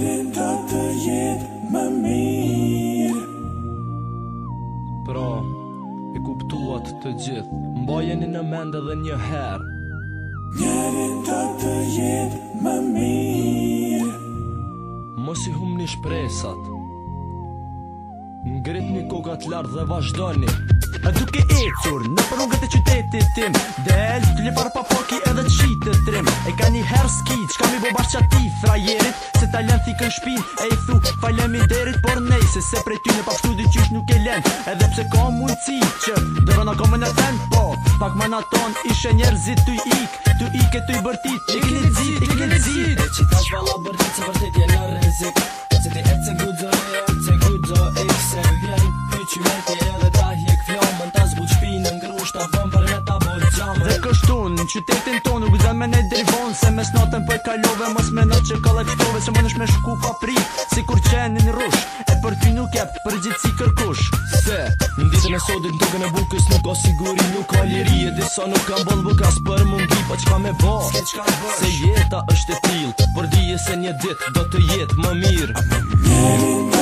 Derin do të jetë më mirë Pra, e kuptuat të gjithë Mbojeni në mende dhe një herë Njerin do të jetë më mirë Mos i humni shpresat Ngrit një kokat lartë dhe vazhdojni A duke ecur në përungët e qytetit tim Del të një pa poki edhe të të trim E ka një herë s'ki, qka mi bo bashkë ti frajerit Se ta lënë thikë në shpin, e i thu, falemi derit Por nej, se se prej ty në pashtu di qysh nuk e lënë Edhe pse ka mundësi, që dërë në komën e thënë Po, pak ma në tonë, ishe njerëzit t'u ik T'u ik e t'u i bërtit, i këni zit i këni zit E që ta shvala bërtit, se bërtit e në rezik Se ti e të gudzo, e të se gudzo, e se vjen Ky që me ti edhe ta hjek fjom Në të zbut shpinë, në mes natën për kalove Mos me natë ka kolektove Se më me shku pa pri Si kur në rush E për ty nuk jep për gjithë si kërkush Se, në ditën e sotit në e bukës Nuk ka siguri nuk ka liri E disa nuk ka bëllë bukas për mundi Pa qka me bo Se jeta është e til Për dije se një dit do të jetë më mirë Më mirë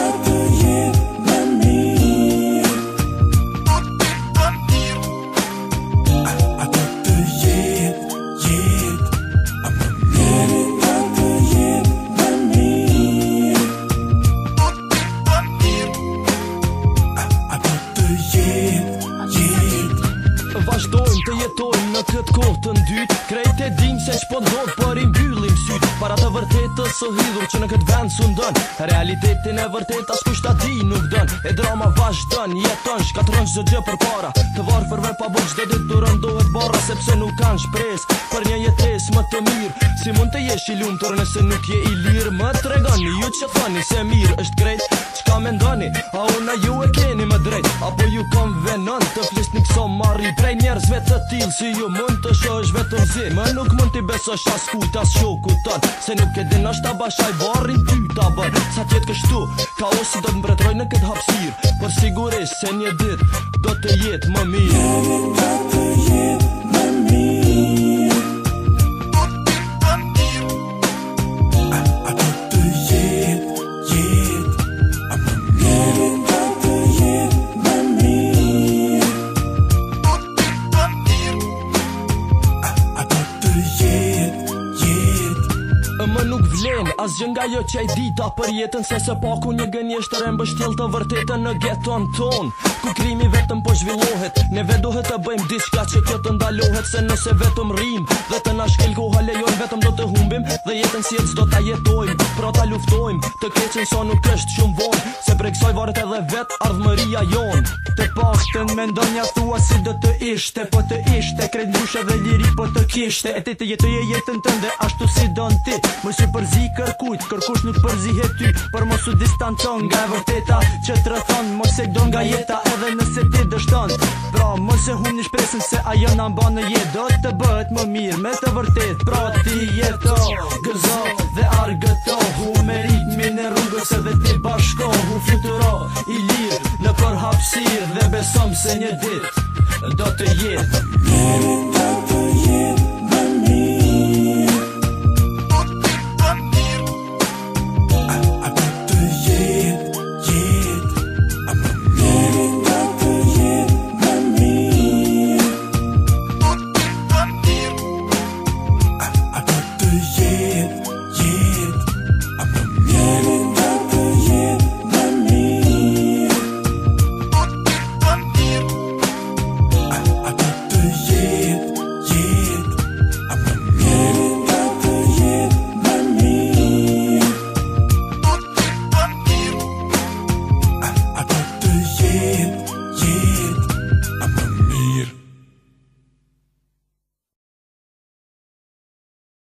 botën dytë Krejt e din se që po të dodë për i mbyllim syt Para të vërtetës së hidhur që në këtë vend së ndon Realitetin e vërtet as kushta di nuk dën E drama vazh dën, jeton shkatron që zë gjë për para Të varë fërve pa bërë që dhe ditë të rëndohet bara Sepse nuk kanë shpres për një jetes më të mirë Si mund të jesh i lunë tërë nëse nuk je i lirë Më të regoni ju që thani se mirë është krejt qka me ndoni, a una ju e keni më drejt Apo ju konvenon të marri prej njerëzve të tilë Si ju mund të shosh vetëm zi Më nuk mund t'i besosh as kujt as shoku tënë Se nuk e din është ta bashaj varri ty ta bërë Sa tjetë kështu, ka osi do të mbretroj në këtë hapsirë Por sigurisht se një dit do të jetë më mirë Do të jetë më mirë As Asgjë nga jo që dita për jetën Se se paku një gënjesht të rembështjel të vërtetën në geton ton Ku krimi vetëm po zhvillohet Ne vedohet të bëjmë diska që kjo të ndalohet Se nëse vetëm rrim dhe të nashkel koha lejon Vetëm do të humbim dhe jetën si jetës do të jetojmë Pra ta luftojmë të keqen sa so nuk është shumë vonë Se breksoj varet edhe vetë ardhëmëria jonë Të pakten me ndonja thua si do të ishte Po të ishte kredjusha dhe liri po të kishte E të jetë e jetën tënde a ashtu si don ti Më shi përzi kërkujt, kërkush nuk përzi he ty Për mos u distancon nga e vërteta që të rëthon Mos e do nga jeta edhe nëse ti dështon Pra mos e hun një shpresin se ajo në mba në jet Do të bëhet më mirë me të vërtet Pra ti jeto, gëzo dhe argëto Hu me ritmi në rrugës edhe ti bashko Hu fluturo i lirë në përhapsir Dhe besom se një dit do të jetë me.